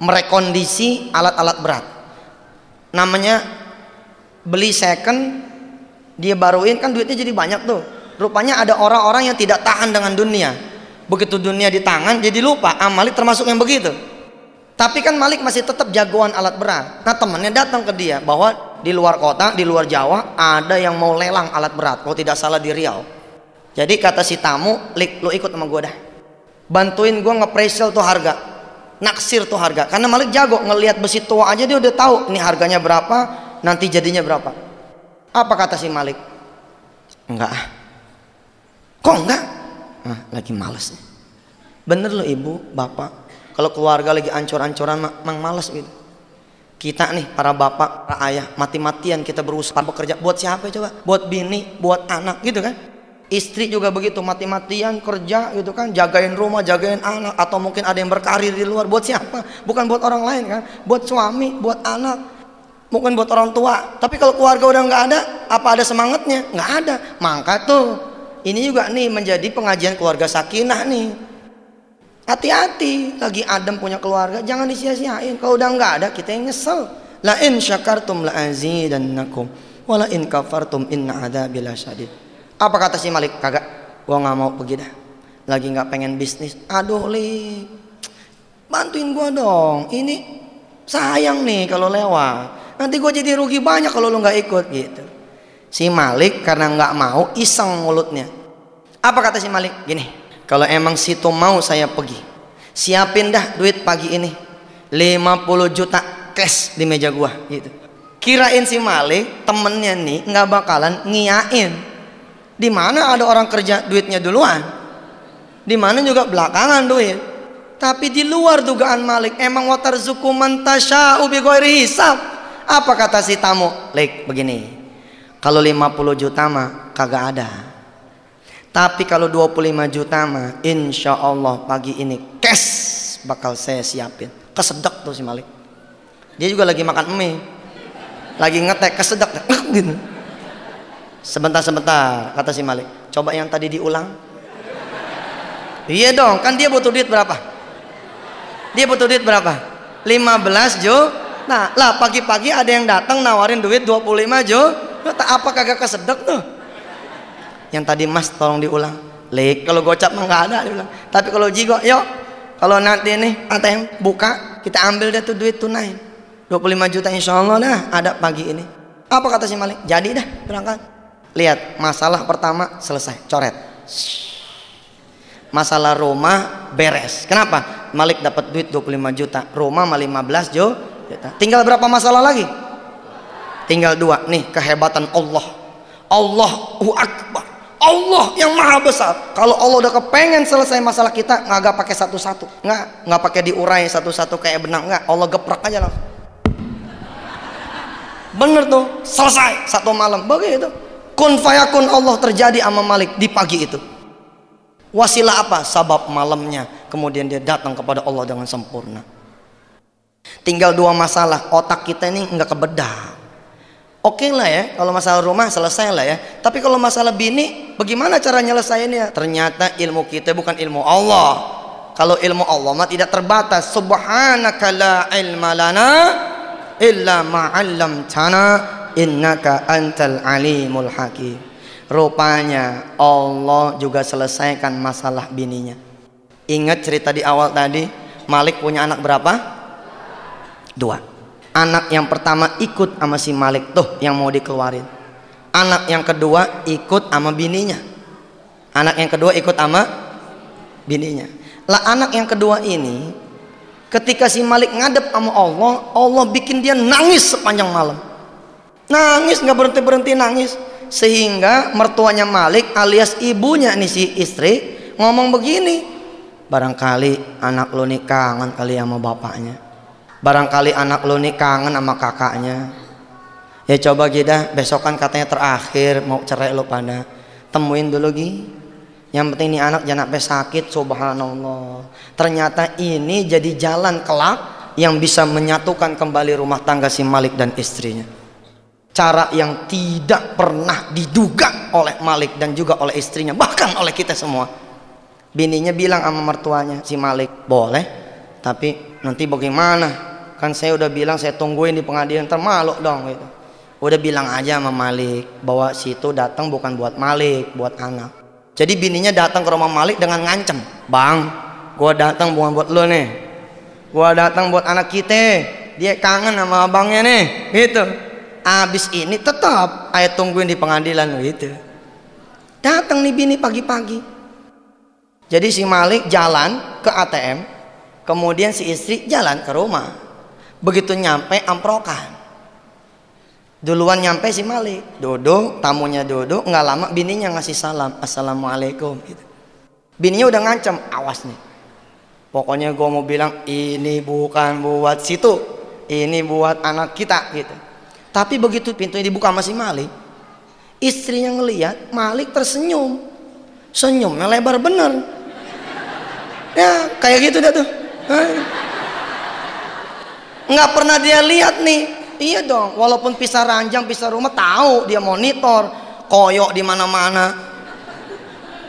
A: merekondisi alat-alat berat. Namanya beli second, dia baruin kan duitnya jadi banyak tuh. Rupanya ada orang-orang yang tidak tahan dengan dunia. Begitu dunia di tangan jadi lupa. Ah, Malik termasuk yang begitu. Tapi kan Malik masih tetap jagoan alat berat. Nah temannya datang ke dia bahwa di luar kota, di luar Jawa ada yang mau lelang alat berat, kalau tidak salah di Riau. Jadi kata si tamu, "Lik, lu ikut sama gue dah. Bantuin gue ngepresel tuh harga. Naksir tuh harga. Karena Malik jago ngelihat besi tua aja dia udah tahu ini harganya berapa, nanti jadinya berapa. Apa kata si Malik? Enggak. Kok enggak? Nah, lagi males. Bener loh ibu, bapak. Kalau keluarga lagi ancur-ancuran, mang males gitu kita nih para bapak, para ayah, mati-matian kita berusaha bekerja buat siapa coba? Buat bini, buat anak gitu kan? Istri juga begitu mati-matian kerja gitu kan, jagain rumah, jagain anak atau mungkin ada yang berkarir di luar buat siapa? Bukan buat orang lain kan? Buat suami, buat anak, mungkin buat orang tua. Tapi kalau keluarga udah nggak ada, apa ada semangatnya? Nggak ada. Maka tuh ini juga nih menjadi pengajian keluarga sakinah nih Hati-hati, lagi Adam punya keluarga, jangan disia-siain. Kalau udah nggak ada, kita yang nyesel. La in syakartum la azidannakum wa la in kafartum inna adzabi lasyadid. Apa kata si Malik? Kagak, gua nggak mau pergi dah. Lagi nggak pengen bisnis. Aduh, Li. Bantuin gua dong. Ini sayang nih kalau lewat. Nanti gua jadi rugi banyak kalau lu nggak ikut gitu. Si Malik karena nggak mau iseng mulutnya. Apa kata si Malik? Gini, kalau emang situ mau saya pergi siapin dah duit pagi ini 50 juta cash di meja gua gitu kirain si Malik temennya nih nggak bakalan ngiyain di mana ada orang kerja duitnya duluan di mana juga belakangan duit tapi di luar dugaan Malik emang watar zuku mantasya ubi hisab apa kata si tamu Lik begini kalau 50 juta mah kagak ada tapi kalau 25 juta mah insya Allah pagi ini cash bakal saya siapin. Kesedek tuh si Malik. Dia juga lagi makan mie. Lagi ngetek kesedek gitu. Sebentar-sebentar kata si Malik. Coba yang tadi diulang. Iya dong kan dia butuh duit berapa? Dia butuh duit berapa? 15 jo. Nah lah pagi-pagi ada yang datang nawarin duit 25 jo. Tak apa kagak kesedek tuh yang tadi mas tolong diulang. Lek kalau gocap mah nggak ada diulang. Tapi kalau jigo yuk kalau nanti nih ATM buka kita ambil deh tuh duit tunai. 25 juta insya Allah dah ada pagi ini. Apa kata si Malik? Jadi dah berangkat lihat masalah pertama selesai coret. Masalah rumah beres. Kenapa? Malik dapat duit 25 juta rumah mah 15 juta tinggal berapa masalah lagi? Tinggal dua. Nih kehebatan Allah. Allahu Akbar. Allah yang maha besar. Kalau Allah udah kepengen selesai masalah kita nggak pakai satu-satu. Nggak nggak pakai diurai satu-satu kayak benang. Nggak Allah geprak aja langsung. Bener tuh selesai satu malam. Begitu kun fayakun Allah terjadi sama Malik di pagi itu wasilah apa sabab malamnya kemudian dia datang kepada Allah dengan sempurna tinggal dua masalah otak kita ini nggak kebedah Oke okay lah ya, kalau masalah rumah selesai lah ya. Tapi kalau masalah bini, bagaimana cara nyelesainnya? Ternyata ilmu kita bukan ilmu Allah. Kalau ilmu Allah mah tidak terbatas. Subhanaka la ilma lana illa ma'allamtana innaka antal alimul hakim. Rupanya Allah juga selesaikan masalah bininya. Ingat cerita di awal tadi, Malik punya anak berapa? Dua anak yang pertama ikut sama si Malik tuh yang mau dikeluarin anak yang kedua ikut sama bininya anak yang kedua ikut sama bininya lah anak yang kedua ini ketika si Malik ngadep sama Allah Allah bikin dia nangis sepanjang malam nangis nggak berhenti berhenti nangis. Sehingga mertuanya Malik alias ibunya nih si istri ngomong begini barangkali anak lo nih kangen kali sama bapaknya. Barangkali anak lo nih kangen sama kakaknya. Ya coba kita besok kan katanya terakhir mau cerai lo pada. Temuin dulu Gi. Yang penting ini anak jangan sampai sakit subhanallah. Ternyata ini jadi jalan kelak yang bisa menyatukan kembali rumah tangga si Malik dan istrinya cara yang tidak pernah diduga oleh Malik dan juga oleh istrinya bahkan oleh kita semua. Bininya bilang sama mertuanya si Malik boleh tapi nanti bagaimana? Kan saya udah bilang saya tungguin di pengadilan termalu dong gitu. Udah bilang aja sama Malik bahwa situ datang bukan buat Malik buat anak. Jadi bininya datang ke rumah Malik dengan ngancem bang gua datang bukan buat lo nih. Gua datang buat anak kita. Dia kangen sama abangnya nih gitu abis ini tetap ayat tungguin di pengadilan gitu datang nih bini pagi-pagi. Jadi si Malik jalan ke ATM kemudian si istri jalan ke rumah. Begitu nyampe amprokan. Duluan nyampe si Malik duduk tamunya duduk nggak lama bininya ngasih salam assalamualaikum gitu. Bininya udah ngancam awas nih. Pokoknya gue mau bilang ini bukan buat situ ini buat anak kita gitu tapi begitu pintunya dibuka masih Malik istrinya ngeliat Malik tersenyum. Senyumnya lebar bener. Ya kayak gitu dah tuh. Nggak pernah dia lihat nih. Iya dong walaupun pisah ranjang pisah rumah tahu dia monitor koyok di mana-mana.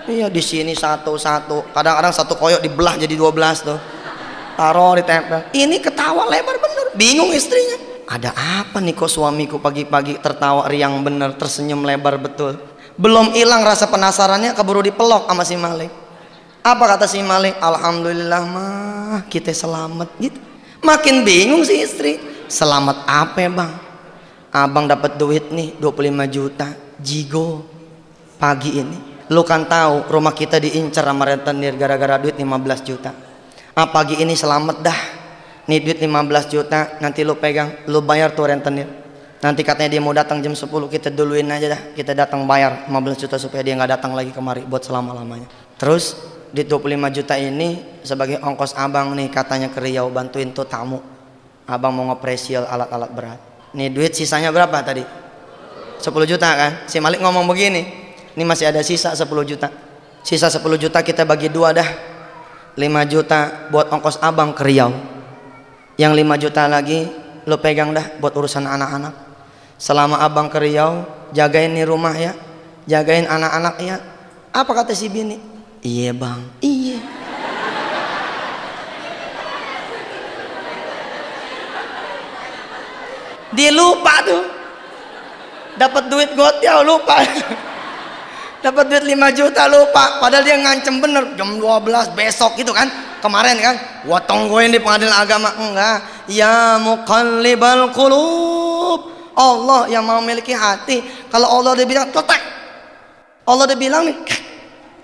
A: Iya di sini satu satu kadang-kadang satu koyok dibelah jadi 12 tuh. Taruh di tempel ini ketawa lebar bener. Bingung istrinya ada apa nih kok suamiku pagi-pagi tertawa riang bener tersenyum lebar betul belum hilang rasa penasarannya keburu dipelok sama si Malik apa kata si Malik Alhamdulillah mah kita selamat gitu Makin bingung si istri. Selamat apa ya bang? Abang dapat duit nih 25 juta. Jigo. Pagi ini. Lu kan tahu rumah kita diincar sama rentenir gara-gara duit 15 juta. Ah pagi ini selamat dah. Nih duit 15 juta nanti lu pegang, lu bayar tuh rentenir. Nanti katanya dia mau datang jam 10 kita duluin aja dah. Kita datang bayar 15 juta supaya dia nggak datang lagi kemari buat selama-lamanya. Terus di 25 juta ini sebagai ongkos abang nih katanya ke Riau bantuin tuh tamu. Abang mau ngepresial alat-alat berat. Nih duit sisanya berapa tadi? 10 juta kan? Si Malik ngomong begini ini masih ada sisa 10 juta. Sisa 10 juta kita bagi dua dah. 5 juta buat ongkos abang ke Riau yang 5 juta lagi lo pegang dah buat urusan anak-anak. Selama abang ke Riau jagain nih rumah ya. Jagain anak-anak ya. Apa kata si bini? Iya bang. Iya. Dia lupa tuh. Dapat duit gotiau lupa. Dapat duit 5 juta lupa. Padahal dia ngancem bener. Jam 12 besok gitu kan kemarin kan? Gua tungguin di pengadilan agama. Enggak. Ya muqallibal qulub. Allah yang mau memiliki hati. Kalau Allah udah bilang totek Allah udah bilang nih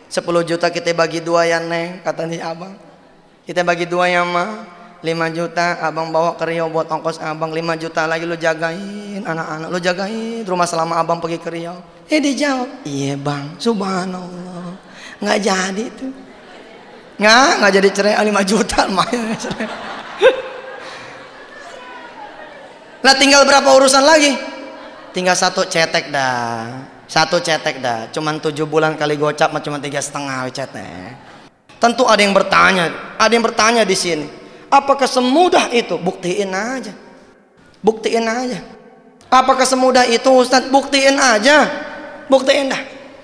A: 10 juta kita bagi dua ya neng kata nih abang. Kita bagi dua ya mah 5 juta abang bawa ke Riau buat ongkos abang. 5 juta lagi lu jagain anak-anak lu jagain rumah selama abang pergi ke Riau. Eh dijawab iya bang. Subhanallah. Nggak jadi tuh nggak nggak jadi cerai 5 juta main cerai lah tinggal berapa urusan lagi tinggal satu cetek dah satu cetek dah cuman tujuh bulan kali gocap cuma tiga setengah cetek tentu ada yang bertanya ada yang bertanya di sini Apakah semudah itu? Buktiin aja. Buktiin aja. Apakah semudah itu Ustaz? Buktiin aja. Buktiin dah.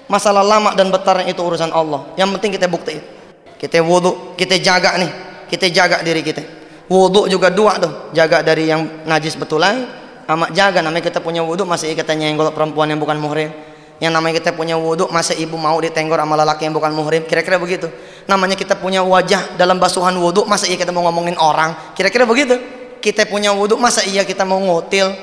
A: Masalah lama dan betarnya itu urusan Allah. Yang penting kita buktiin. Kita wudhu, kita jaga nih. Kita jaga diri kita. Wudhu juga dua tuh. Jaga dari yang najis betulan. Amat jaga namanya kita punya wudhu masih kita nyenggol perempuan yang bukan muhrim yang namanya kita punya wudhu masa ibu mau ditenggor sama lelaki yang bukan muhrim kira-kira begitu namanya kita punya wajah dalam basuhan wudhu masa iya kita mau ngomongin orang kira-kira begitu kita punya wudhu masa iya kita mau ngotil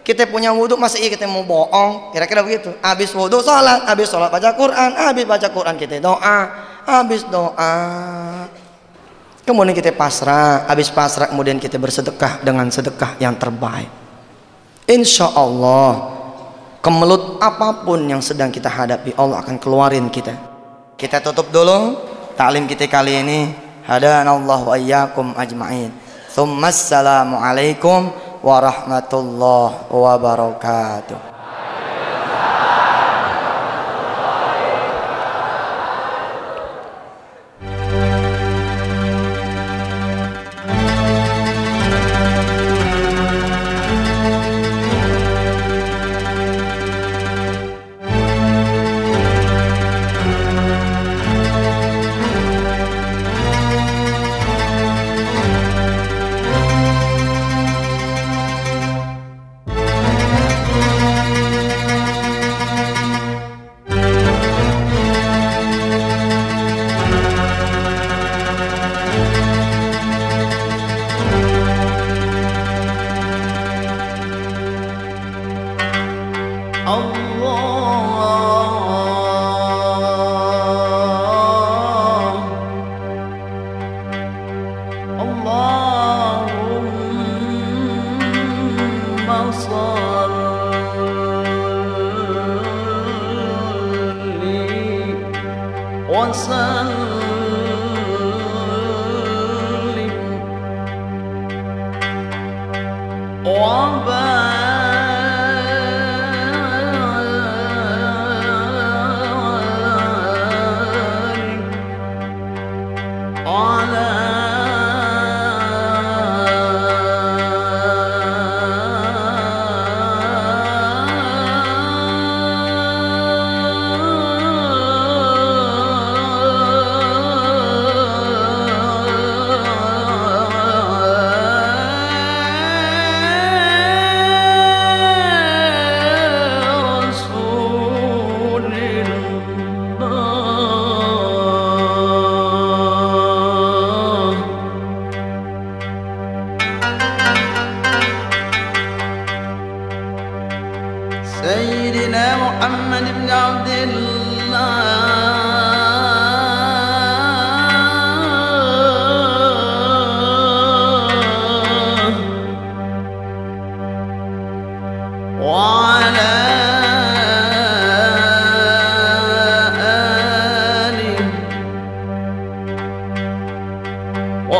A: kita punya wudhu masa iya kita mau bohong? Kira-kira begitu. Habis wudhu sholat habis sholat baca Quran habis baca Quran kita doa habis doa. Kemudian kita pasrah habis pasrah kemudian kita bersedekah dengan sedekah yang terbaik. Insya Allah kemelut apa pun yang sedang kita hadapi Allah akan keluarin kita. Kita tutup dulu taklim kita kali ini. Hadanallahu wa iyyakum ajma'in. Assalamu alaikum warahmatullahi wabarakatuh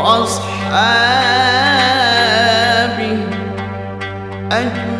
B: أصحابه أجمعين.